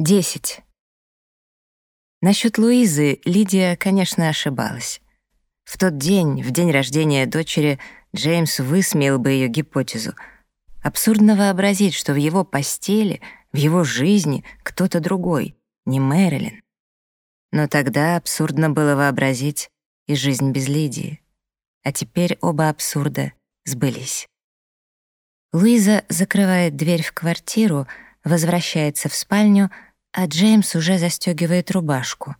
Десять. Насчет Луизы Лидия, конечно, ошибалась. В тот день, в день рождения дочери, Джеймс высмеял бы ее гипотезу. Абсурдно вообразить, что в его постели, в его жизни кто-то другой, не Мэрилин. Но тогда абсурдно было вообразить и жизнь без Лидии. А теперь оба абсурда сбылись. Луиза закрывает дверь в квартиру, возвращается в спальню — а Джеймс уже застегивает рубашку.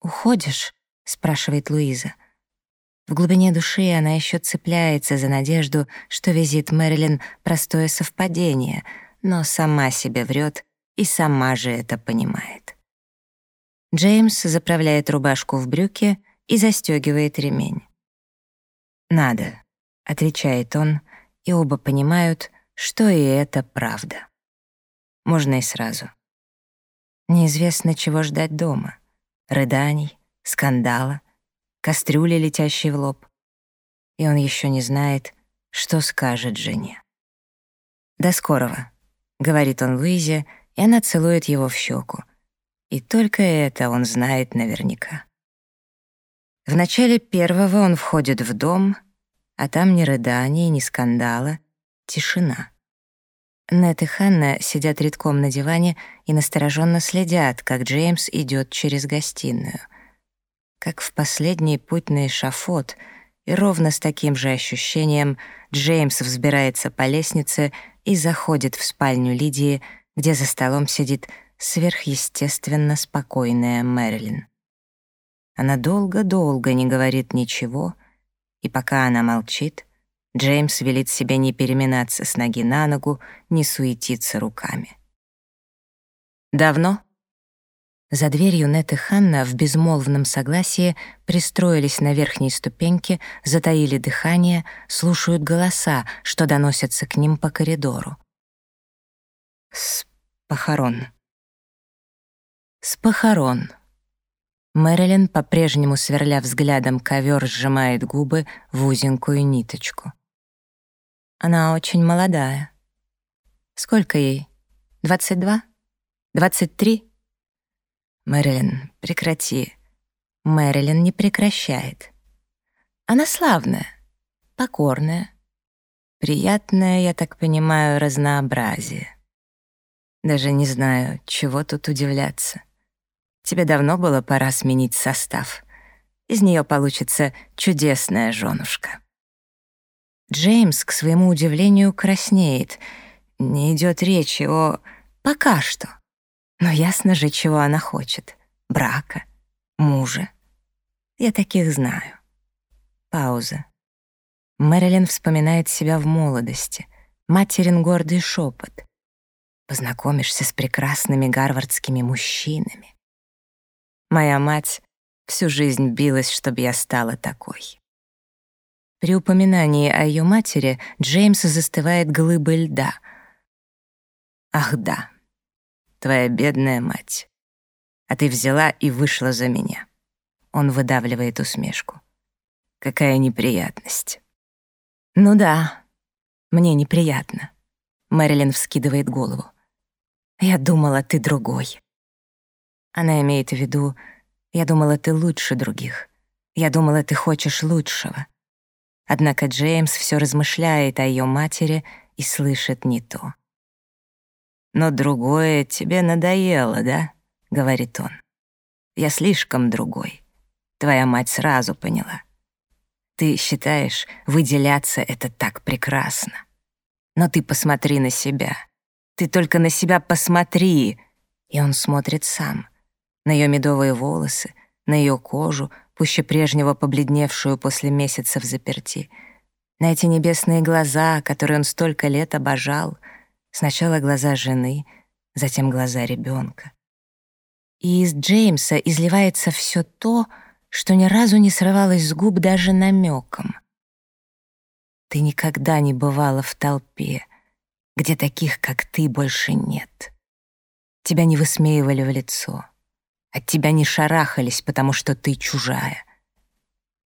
«Уходишь?» — спрашивает Луиза. В глубине души она еще цепляется за надежду, что визит Мэрилин — простое совпадение, но сама себе врет и сама же это понимает. Джеймс заправляет рубашку в брюки и застегивает ремень. «Надо», — отвечает он, и оба понимают, что и это правда. Можно и сразу. Неизвестно, чего ждать дома. Рыданий, скандала, кастрюли, летящей в лоб. И он еще не знает, что скажет жене. «До скорого», — говорит он Луизе, и она целует его в щеку. И только это он знает наверняка. В начале первого он входит в дом, а там ни рыдания, ни скандала, тишина. Нет и Ханна сидят редком на диване и настороженно следят, как Джеймс идет через гостиную. Как в последний путь на эшафот, и ровно с таким же ощущением Джеймс взбирается по лестнице и заходит в спальню Лидии, где за столом сидит сверхъестественно спокойная Мэрилин. Она долго-долго не говорит ничего, и пока она молчит — Джеймс велит себе не переминаться с ноги на ногу, не суетиться руками. «Давно?» За дверью Нет и Ханна в безмолвном согласии пристроились на верхней ступеньке, затаили дыхание, слушают голоса, что доносятся к ним по коридору. «С похорон». «С похорон». Мэрилин, по-прежнему сверля взглядом ковер, сжимает губы в узенькую ниточку. Она очень молодая. Сколько ей? Двадцать два? Двадцать три? Мэрилин, прекрати. Мэрилин не прекращает. Она славная, покорная, приятное, я так понимаю, разнообразие. Даже не знаю, чего тут удивляться. Тебе давно было пора сменить состав. Из нее получится чудесная женушка. Джеймс, к своему удивлению, краснеет. Не идет речи о... пока что. Но ясно же, чего она хочет. Брака, мужа. Я таких знаю. Пауза. Мэрилин вспоминает себя в молодости. Материн гордый шепот. Познакомишься с прекрасными гарвардскими мужчинами. Моя мать всю жизнь билась, чтобы я стала такой. При упоминании о ее матери Джеймс застывает глыбой льда. «Ах да, твоя бедная мать. А ты взяла и вышла за меня». Он выдавливает усмешку. «Какая неприятность». «Ну да, мне неприятно». Мэрилин вскидывает голову. «Я думала, ты другой». Она имеет в виду, «Я думала, ты лучше других. Я думала, ты хочешь лучшего». Однако Джеймс все размышляет о ее матери и слышит не то. «Но другое тебе надоело, да?» — говорит он. «Я слишком другой. Твоя мать сразу поняла. Ты считаешь, выделяться — это так прекрасно. Но ты посмотри на себя. Ты только на себя посмотри!» И он смотрит сам. На ее медовые волосы, на ее кожу, пуще прежнего побледневшую после месяцев заперти, на эти небесные глаза, которые он столько лет обожал, сначала глаза жены, затем глаза ребенка. И из Джеймса изливается все то, что ни разу не срывалось с губ даже намеком. Ты никогда не бывала в толпе, где таких, как ты, больше нет. Тебя не высмеивали в лицо. От тебя не шарахались, потому что ты чужая.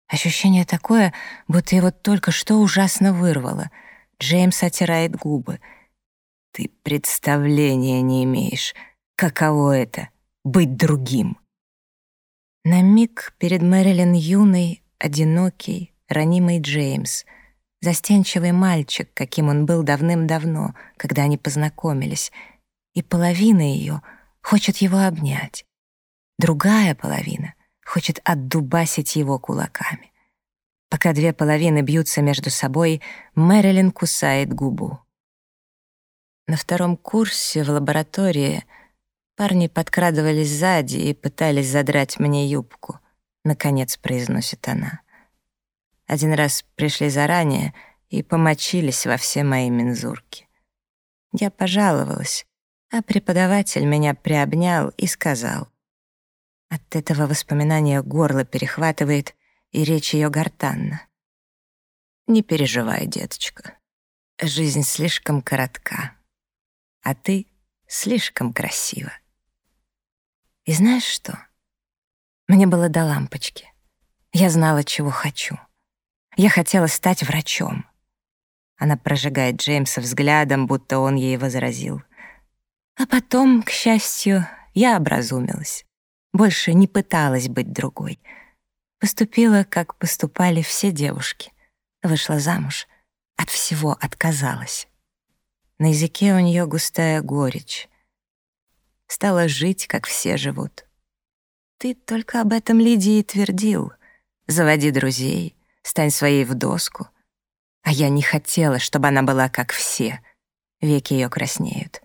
Ощущение такое, будто его только что ужасно вырвало. Джеймс отирает губы. Ты представления не имеешь, каково это — быть другим. На миг перед Мэрилин юный, одинокий, ранимый Джеймс, застенчивый мальчик, каким он был давным-давно, когда они познакомились, и половина ее хочет его обнять. Другая половина хочет отдубасить его кулаками. Пока две половины бьются между собой, Мэрилин кусает губу. На втором курсе в лаборатории парни подкрадывались сзади и пытались задрать мне юбку. Наконец произносит она. Один раз пришли заранее и помочились во все мои мензурки. Я пожаловалась, а преподаватель меня приобнял и сказал. От этого воспоминания горло перехватывает, и речь ее гортанна. «Не переживай, деточка. Жизнь слишком коротка, а ты слишком красива». И знаешь что? Мне было до лампочки. Я знала, чего хочу. Я хотела стать врачом. Она прожигает Джеймса взглядом, будто он ей возразил. А потом, к счастью, я образумилась. Больше не пыталась быть другой — Поступила, как поступали все девушки. Вышла замуж, от всего отказалась. На языке у нее густая горечь. Стала жить, как все живут. Ты только об этом Лидии твердил. Заводи друзей, стань своей в доску. А я не хотела, чтобы она была как все. Веки ее краснеют.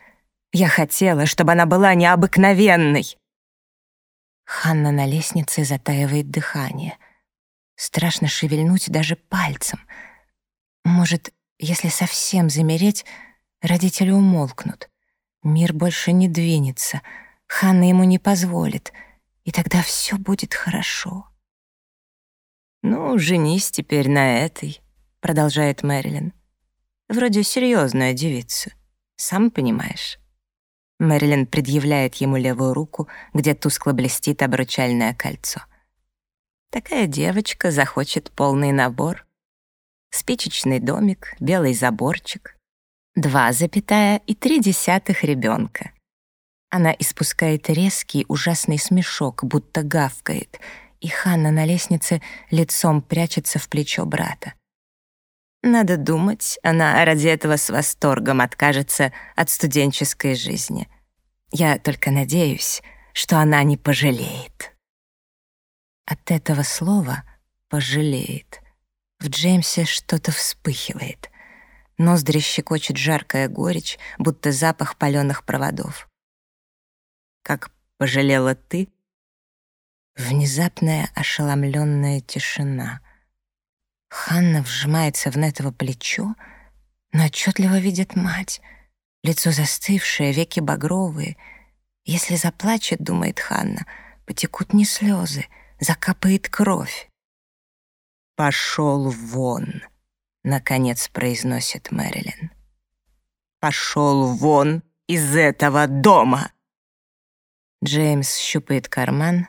Я хотела, чтобы она была необыкновенной. Ханна на лестнице затаивает дыхание. Страшно шевельнуть даже пальцем. Может, если совсем замереть, родители умолкнут. Мир больше не двинется, Ханна ему не позволит, и тогда все будет хорошо. «Ну, женись теперь на этой», — продолжает Мэрилин. «Вроде серьезная девица, сам понимаешь». Мэрилин предъявляет ему левую руку, где тускло блестит обручальное кольцо. Такая девочка захочет полный набор. Спичечный домик, белый заборчик, два запятая и три десятых ребенка. Она испускает резкий, ужасный смешок, будто гавкает, и Ханна на лестнице лицом прячется в плечо брата. Надо думать, она ради этого с восторгом откажется от студенческой жизни. Я только надеюсь, что она не пожалеет. От этого слова «пожалеет» в Джеймсе что-то вспыхивает. Ноздри щекочет жаркая горечь, будто запах паленых проводов. Как пожалела ты? Внезапная ошеломленная тишина — Ханна вжимается в Нетово плечо, но отчетливо видит мать. Лицо застывшее, веки багровые. Если заплачет, думает Ханна, потекут не слезы, закапает кровь. «Пошел вон», — наконец произносит Мэрилин. «Пошел вон из этого дома!» Джеймс щупает карман,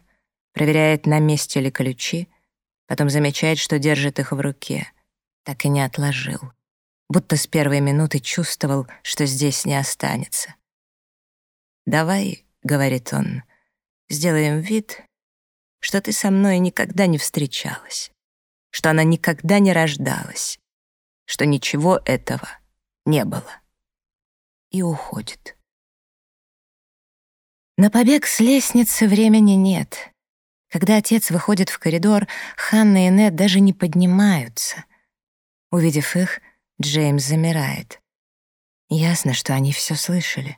проверяет, на месте ли ключи, Потом замечает, что держит их в руке. Так и не отложил. Будто с первой минуты чувствовал, что здесь не останется. «Давай», — говорит он, — «сделаем вид, что ты со мной никогда не встречалась, что она никогда не рождалась, что ничего этого не было». И уходит. На побег с лестницы времени нет. Когда отец выходит в коридор, Ханна и Нед даже не поднимаются. Увидев их, Джеймс замирает. Ясно, что они все слышали.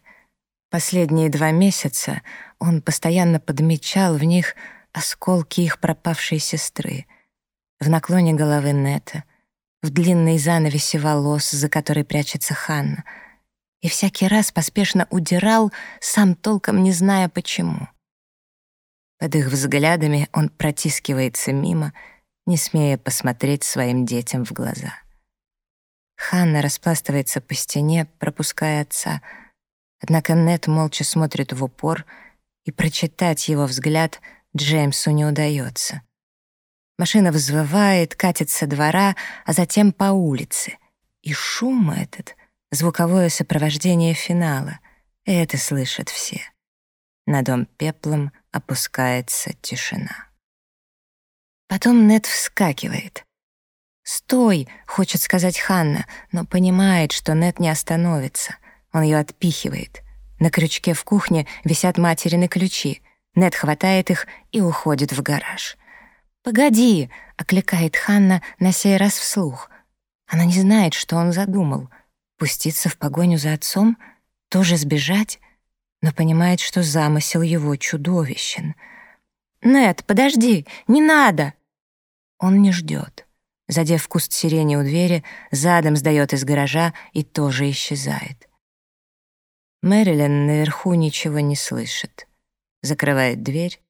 Последние два месяца он постоянно подмечал в них осколки их пропавшей сестры. В наклоне головы Нета, в длинной занавесе волос, за которой прячется Ханна. И всякий раз поспешно удирал, сам толком не зная почему. Под их взглядами он протискивается мимо, не смея посмотреть своим детям в глаза. Ханна распластывается по стене, пропуская отца, однако Нет молча смотрит в упор, и прочитать его взгляд Джеймсу не удается. Машина взвывает, катится двора, а затем по улице. И шум этот — звуковое сопровождение финала. Это слышат все. На дом пеплом опускается тишина. Потом Нет вскакивает. «Стой!» — хочет сказать Ханна, но понимает, что Нет не остановится. Он ее отпихивает. На крючке в кухне висят материны ключи. Нет хватает их и уходит в гараж. «Погоди!» — окликает Ханна на сей раз вслух. Она не знает, что он задумал. Пуститься в погоню за отцом? Тоже сбежать? Но понимает, что замысел его чудовищен. «Нет, подожди, не надо!» Он не ждет. Задев куст сирени у двери, задом сдаёт из гаража и тоже исчезает. Мэрилин наверху ничего не слышит. Закрывает дверь,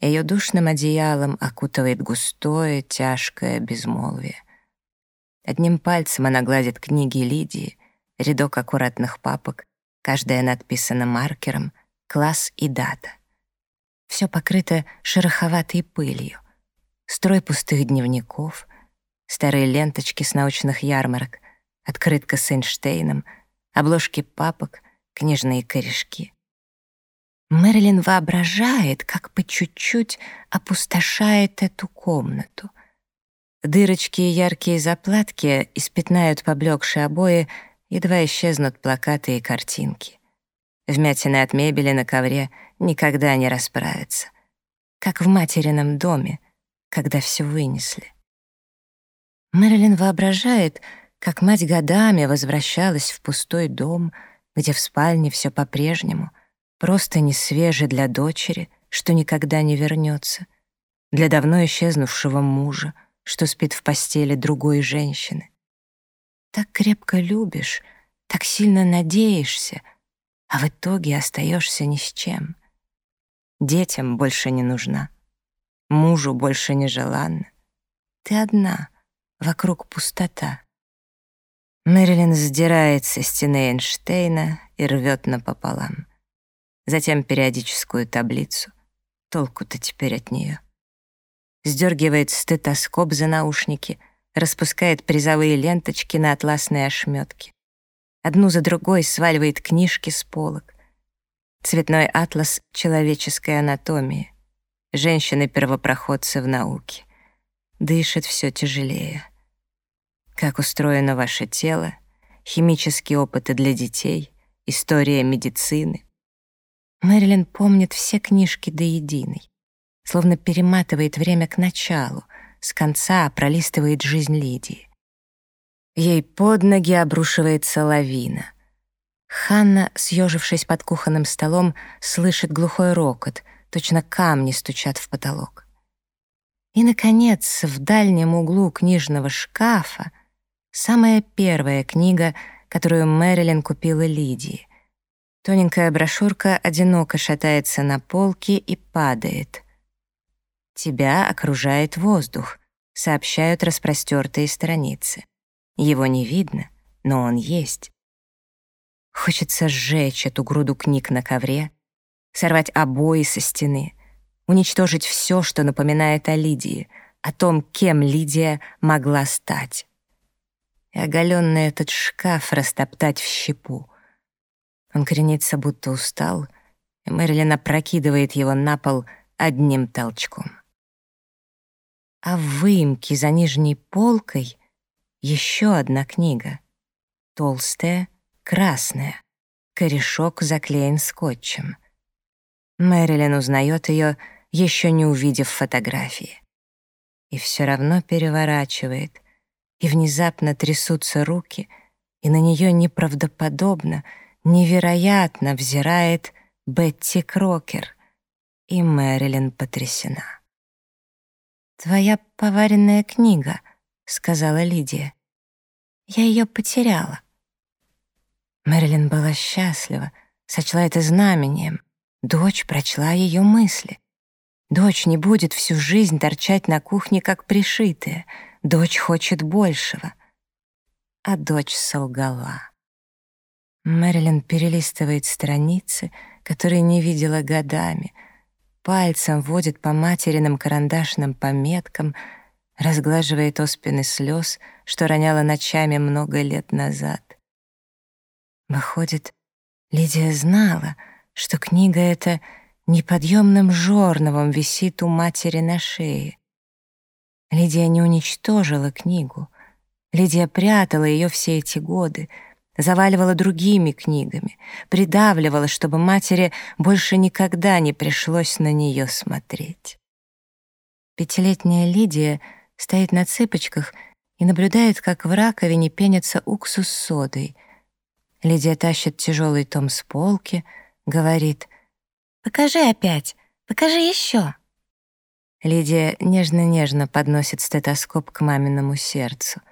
ее душным одеялом окутывает густое, тяжкое безмолвие. Одним пальцем она гладит книги Лидии, рядок аккуратных папок, каждая надписана маркером, класс и дата. Все покрыто шероховатой пылью. Строй пустых дневников, старые ленточки с научных ярмарок, открытка с Эйнштейном, обложки папок, книжные корешки. Мэрилин воображает, как по чуть-чуть опустошает эту комнату. Дырочки и яркие заплатки испятнают поблекшие обои, едва исчезнут плакаты и картинки. Вмятины от мебели на ковре никогда не расправятся. Как в материном доме, когда все вынесли. Мэрилин воображает, как мать годами возвращалась в пустой дом, где в спальне все по-прежнему, просто не свеже для дочери, что никогда не вернется, для давно исчезнувшего мужа, что спит в постели другой женщины. Так крепко любишь, так сильно надеешься, а в итоге остаешься ни с чем. Детям больше не нужна, мужу больше не желанна. Ты одна, вокруг пустота. Мэрилин сдирает со стены Эйнштейна и рвет напополам. Затем периодическую таблицу. Толку-то теперь от нее. Сдергивает стетоскоп за наушники, распускает призовые ленточки на атласные ошметки. Одну за другой сваливает книжки с полок. Цветной атлас человеческой анатомии. Женщины-первопроходцы в науке. Дышит все тяжелее как устроено ваше тело, химические опыты для детей, история медицины. Мэрилин помнит все книжки до единой, словно перематывает время к началу, с конца пролистывает жизнь Лидии. Ей под ноги обрушивается лавина. Ханна, съежившись под кухонным столом, слышит глухой рокот, точно камни стучат в потолок. И, наконец, в дальнем углу книжного шкафа Самая первая книга, которую Мэрилин купила Лидии. Тоненькая брошюрка одиноко шатается на полке и падает. «Тебя окружает воздух», — сообщают распростертые страницы. Его не видно, но он есть. Хочется сжечь эту груду книг на ковре, сорвать обои со стены, уничтожить все, что напоминает о Лидии, о том, кем Лидия могла стать и оголенный этот шкаф растоптать в щепу. Он кренится, будто устал, и Мэрилин опрокидывает его на пол одним толчком. А в выемке за нижней полкой еще одна книга. Толстая, красная. Корешок заклеен скотчем. Мэрилин узнает ее, еще не увидев фотографии. И все равно переворачивает — и внезапно трясутся руки, и на нее неправдоподобно, невероятно взирает Бетти Крокер, и Мэрилин потрясена. «Твоя поваренная книга», — сказала Лидия. «Я ее потеряла». Мэрилин была счастлива, сочла это знамением. Дочь прочла ее мысли. Дочь не будет всю жизнь торчать на кухне, как пришитая — Дочь хочет большего. А дочь солгала. Мэрилин перелистывает страницы, которые не видела годами, пальцем водит по материным карандашным пометкам, разглаживает оспины слез, что роняла ночами много лет назад. Выходит, Лидия знала, что книга эта неподъемным жорновом висит у матери на шее. Лидия не уничтожила книгу. Лидия прятала ее все эти годы, заваливала другими книгами, придавливала, чтобы матери больше никогда не пришлось на нее смотреть. Пятилетняя Лидия стоит на цыпочках и наблюдает, как в раковине пенится уксус содой. Лидия тащит тяжелый том с полки, говорит «Покажи опять, покажи еще». Лидия нежно-нежно подносит стетоскоп к маминому сердцу.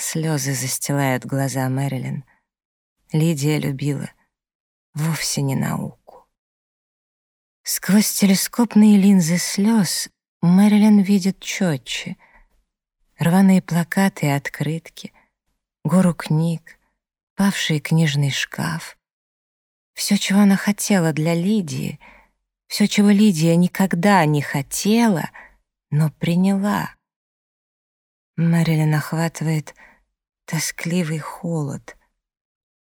Слезы застилают глаза Мэрилин. Лидия любила вовсе не науку. Сквозь телескопные линзы слез Мэрилин видит четче. Рваные плакаты и открытки, гору книг, павший книжный шкаф. Все, чего она хотела для Лидии, все, чего Лидия никогда не хотела, но приняла. Мэрилин охватывает тоскливый холод.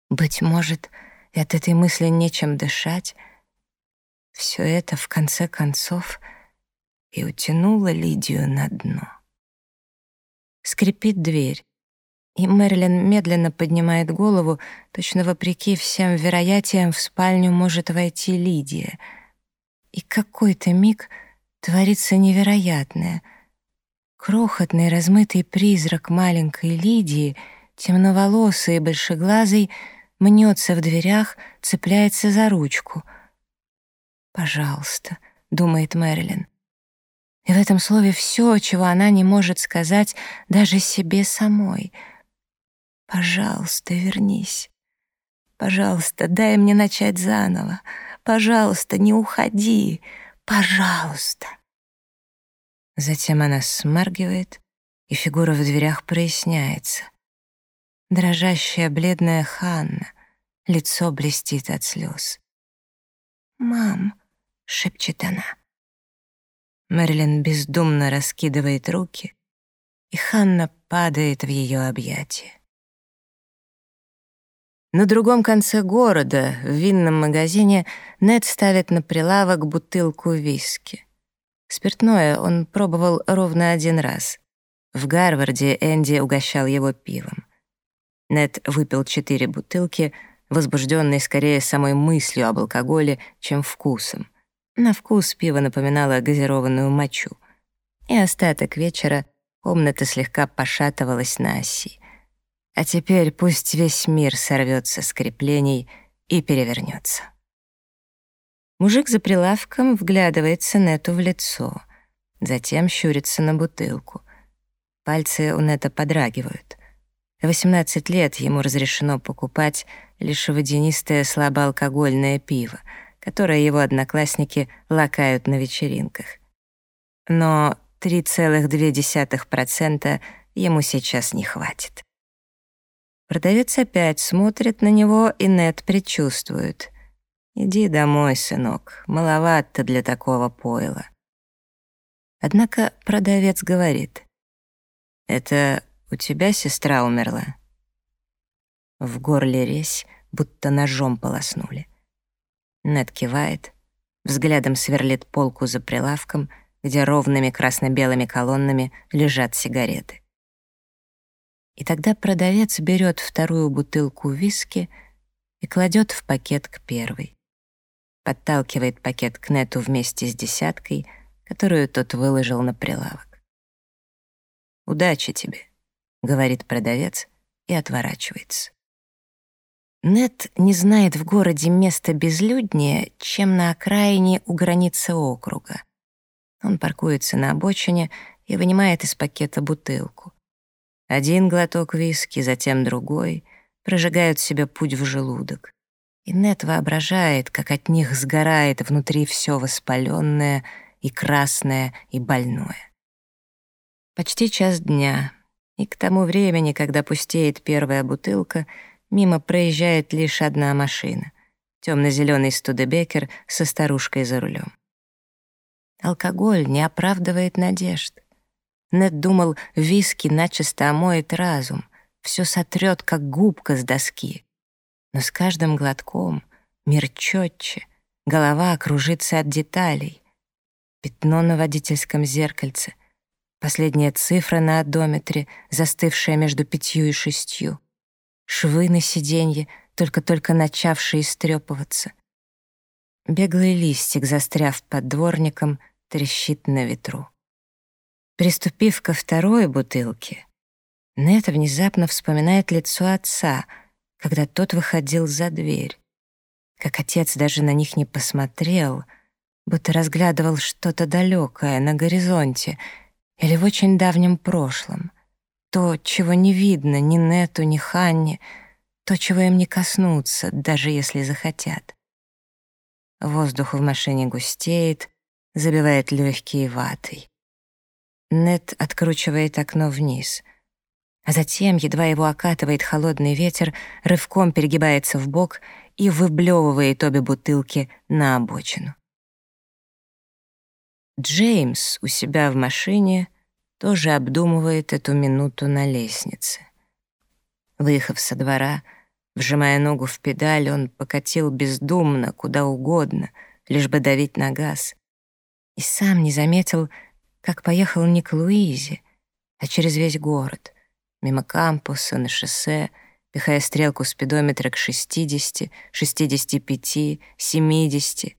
Быть может, и от этой мысли нечем дышать. Все это, в конце концов, — и утянула Лидию на дно. Скрипит дверь, и Мэрилин медленно поднимает голову, точно вопреки всем вероятиям в спальню может войти Лидия. И какой-то миг творится невероятное. Крохотный размытый призрак маленькой Лидии, темноволосый и большеглазый, мнется в дверях, цепляется за ручку. «Пожалуйста», — думает Мэрилин, и в этом слове все, чего она не может сказать даже себе самой. «Пожалуйста, вернись. Пожалуйста, дай мне начать заново. Пожалуйста, не уходи. Пожалуйста». Затем она смаргивает, и фигура в дверях проясняется. Дрожащая бледная Ханна, лицо блестит от слез. «Мам», — шепчет она, — Мэрилин бездумно раскидывает руки, и Ханна падает в ее объятия. На другом конце города, в винном магазине, Нед ставит на прилавок бутылку виски. Спиртное он пробовал ровно один раз. В Гарварде Энди угощал его пивом. Нед выпил четыре бутылки, возбужденный скорее самой мыслью об алкоголе, чем вкусом. На вкус пиво напоминало газированную мочу. И остаток вечера комната слегка пошатывалась на оси. А теперь пусть весь мир сорвется с креплений и перевернется. Мужик за прилавком вглядывается Нету в лицо, затем щурится на бутылку. Пальцы у Нета подрагивают. В 18 лет ему разрешено покупать лишь водянистое слабоалкогольное пиво — которое его одноклассники лакают на вечеринках. Но 3,2% ему сейчас не хватит. Продавец опять смотрит на него, и Нет предчувствует. «Иди домой, сынок, маловато для такого пойла». Однако продавец говорит. «Это у тебя сестра умерла?» В горле резь, будто ножом полоснули. Нед кивает, взглядом сверлит полку за прилавком, где ровными красно-белыми колоннами лежат сигареты. И тогда продавец берет вторую бутылку виски и кладет в пакет к первой. Подталкивает пакет к Нету вместе с десяткой, которую тот выложил на прилавок. «Удачи тебе», — говорит продавец и отворачивается. Нет не знает в городе места безлюднее, чем на окраине у границы округа. Он паркуется на обочине и вынимает из пакета бутылку. Один глоток виски, затем другой прожигают себе путь в желудок. И Нет воображает, как от них сгорает внутри все воспаленное и красное и больное. Почти час дня, и к тому времени, когда пустеет первая бутылка — Мимо проезжает лишь одна машина. Темно-зеленый студебекер со старушкой за рулем. Алкоголь не оправдывает надежд. Нед думал, виски начисто омоет разум, все сотрет, как губка с доски. Но с каждым глотком мир четче, голова кружится от деталей. Пятно на водительском зеркальце, последняя цифра на одометре, застывшая между пятью и шестью, швы на сиденье, только-только начавшие истрепываться. Беглый листик, застряв под дворником, трещит на ветру. Приступив ко второй бутылке, Нета внезапно вспоминает лицо отца, когда тот выходил за дверь. Как отец даже на них не посмотрел, будто разглядывал что-то далекое на горизонте или в очень давнем прошлом. То, чего не видно ни Нету, ни Ханне, то, чего им не коснуться, даже если захотят. Воздух в машине густеет, забивает легкие ватой. Нет откручивает окно вниз — а затем, едва его окатывает холодный ветер, рывком перегибается в бок и выблевывает обе бутылки на обочину. Джеймс у себя в машине тоже обдумывает эту минуту на лестнице. Выехав со двора, вжимая ногу в педаль, он покатил бездумно, куда угодно, лишь бы давить на газ. И сам не заметил, как поехал не к Луизе, а через весь город мимо кампуса, на шоссе, пихая стрелку спидометра к 60, 65, 70.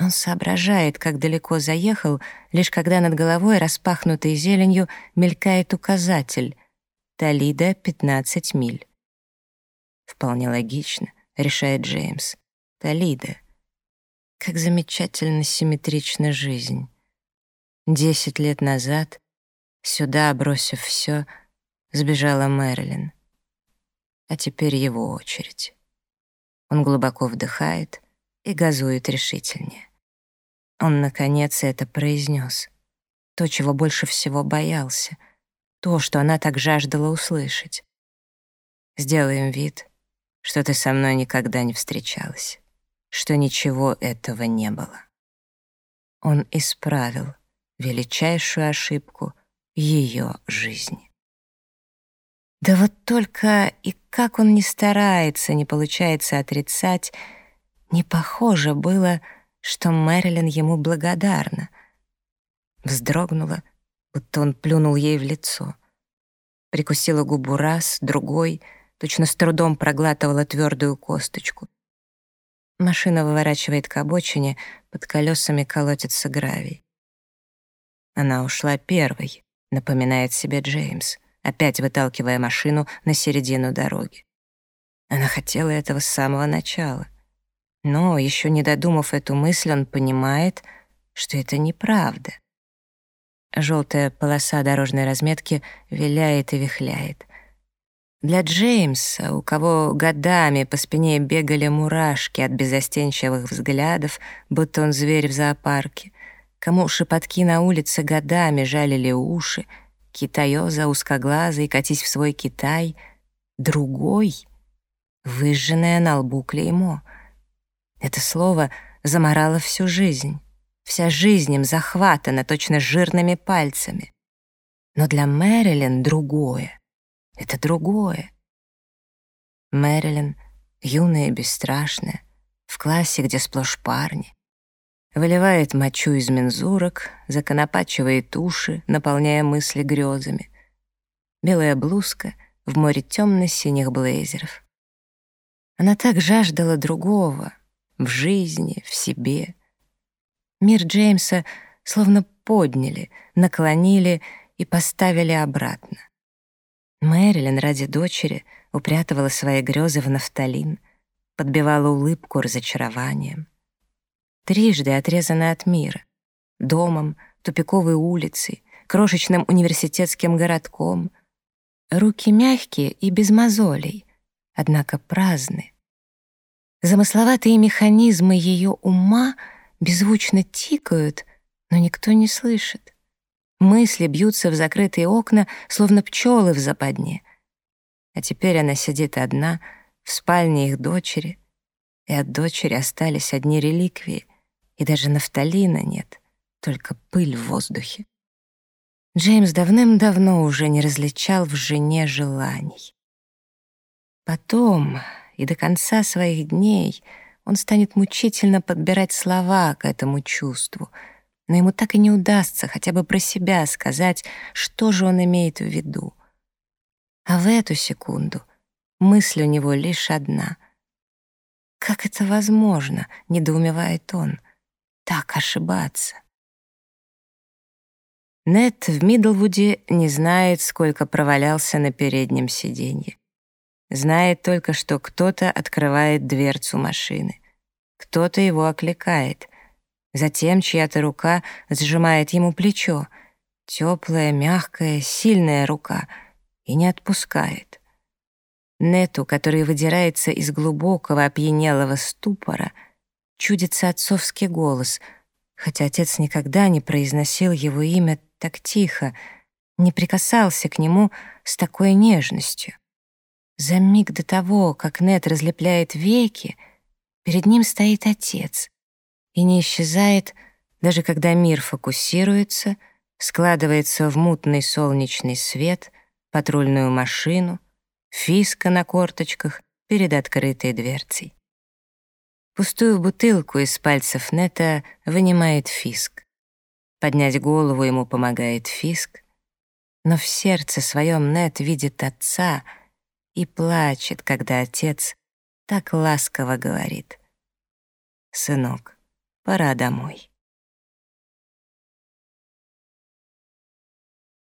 Он соображает, как далеко заехал, лишь когда над головой, распахнутой зеленью, мелькает указатель «Толида, 15 миль». Вполне логично, решает Джеймс. Толида. Как замечательно симметрична жизнь. Десять лет назад, сюда, бросив все, сбежала Мэрилин. А теперь его очередь. Он глубоко вдыхает и газует решительнее. Он, наконец, это произнес. То, чего больше всего боялся. То, что она так жаждала услышать. Сделаем вид, что ты со мной никогда не встречалась, что ничего этого не было. Он исправил величайшую ошибку ее жизни. Да вот только и как он не старается, не получается отрицать, не похоже было, что Мэрилин ему благодарна. Вздрогнула, будто он плюнул ей в лицо. Прикусила губу раз, другой, точно с трудом проглатывала твердую косточку. Машина выворачивает к обочине, под колесами колотится гравий. Она ушла первой, напоминает себе Джеймс опять выталкивая машину на середину дороги. Она хотела этого с самого начала. Но, еще не додумав эту мысль, он понимает, что это неправда. Желтая полоса дорожной разметки виляет и вихляет. Для Джеймса, у кого годами по спине бегали мурашки от безостенчивых взглядов, будто он зверь в зоопарке, кому шепотки на улице годами жалили уши — Китаёза узкоглазый, катись в свой Китай. Другой — выжженное на лбу клеймо. Это слово заморало всю жизнь. Вся жизнь им захватана точно жирными пальцами. Но для Мэрилин другое. Это другое. Мэрилин, юная и бесстрашная, в классе, где сплошь парни, Выливает мочу из мензурок, законопачивает уши, наполняя мысли грезами. Белая блузка в море темно-синих блейзеров. Она так жаждала другого в жизни, в себе. Мир Джеймса словно подняли, наклонили и поставили обратно. Мэрилин ради дочери упрятывала свои грезы в нафталин, подбивала улыбку разочарованием трижды отрезана от мира. Домом, тупиковой улицей, крошечным университетским городком. Руки мягкие и без мозолей, однако праздны. Замысловатые механизмы ее ума беззвучно тикают, но никто не слышит. Мысли бьются в закрытые окна, словно пчелы в западне. А теперь она сидит одна в спальне их дочери, и от дочери остались одни реликвии — и даже нафталина нет, только пыль в воздухе. Джеймс давным-давно уже не различал в жене желаний. Потом и до конца своих дней он станет мучительно подбирать слова к этому чувству, но ему так и не удастся хотя бы про себя сказать, что же он имеет в виду. А в эту секунду мысль у него лишь одна. «Как это возможно?» — недоумевает он. «Так ошибаться». Нет в Мидлвуде не знает, сколько провалялся на переднем сиденье. Знает только, что кто-то открывает дверцу машины. Кто-то его окликает. Затем чья-то рука сжимает ему плечо. Теплая, мягкая, сильная рука. И не отпускает. Нету, который выдирается из глубокого опьянелого ступора, чудится отцовский голос, хотя отец никогда не произносил его имя так тихо, не прикасался к нему с такой нежностью. За миг до того, как Нет разлепляет веки, перед ним стоит отец и не исчезает, даже когда мир фокусируется, складывается в мутный солнечный свет, патрульную машину, фиска на корточках перед открытой дверцей. Пустую бутылку из пальцев Нета вынимает фиск. Поднять голову ему помогает фиск, но в сердце своем Нет видит отца — и плачет, когда отец так ласково говорит. «Сынок, пора домой».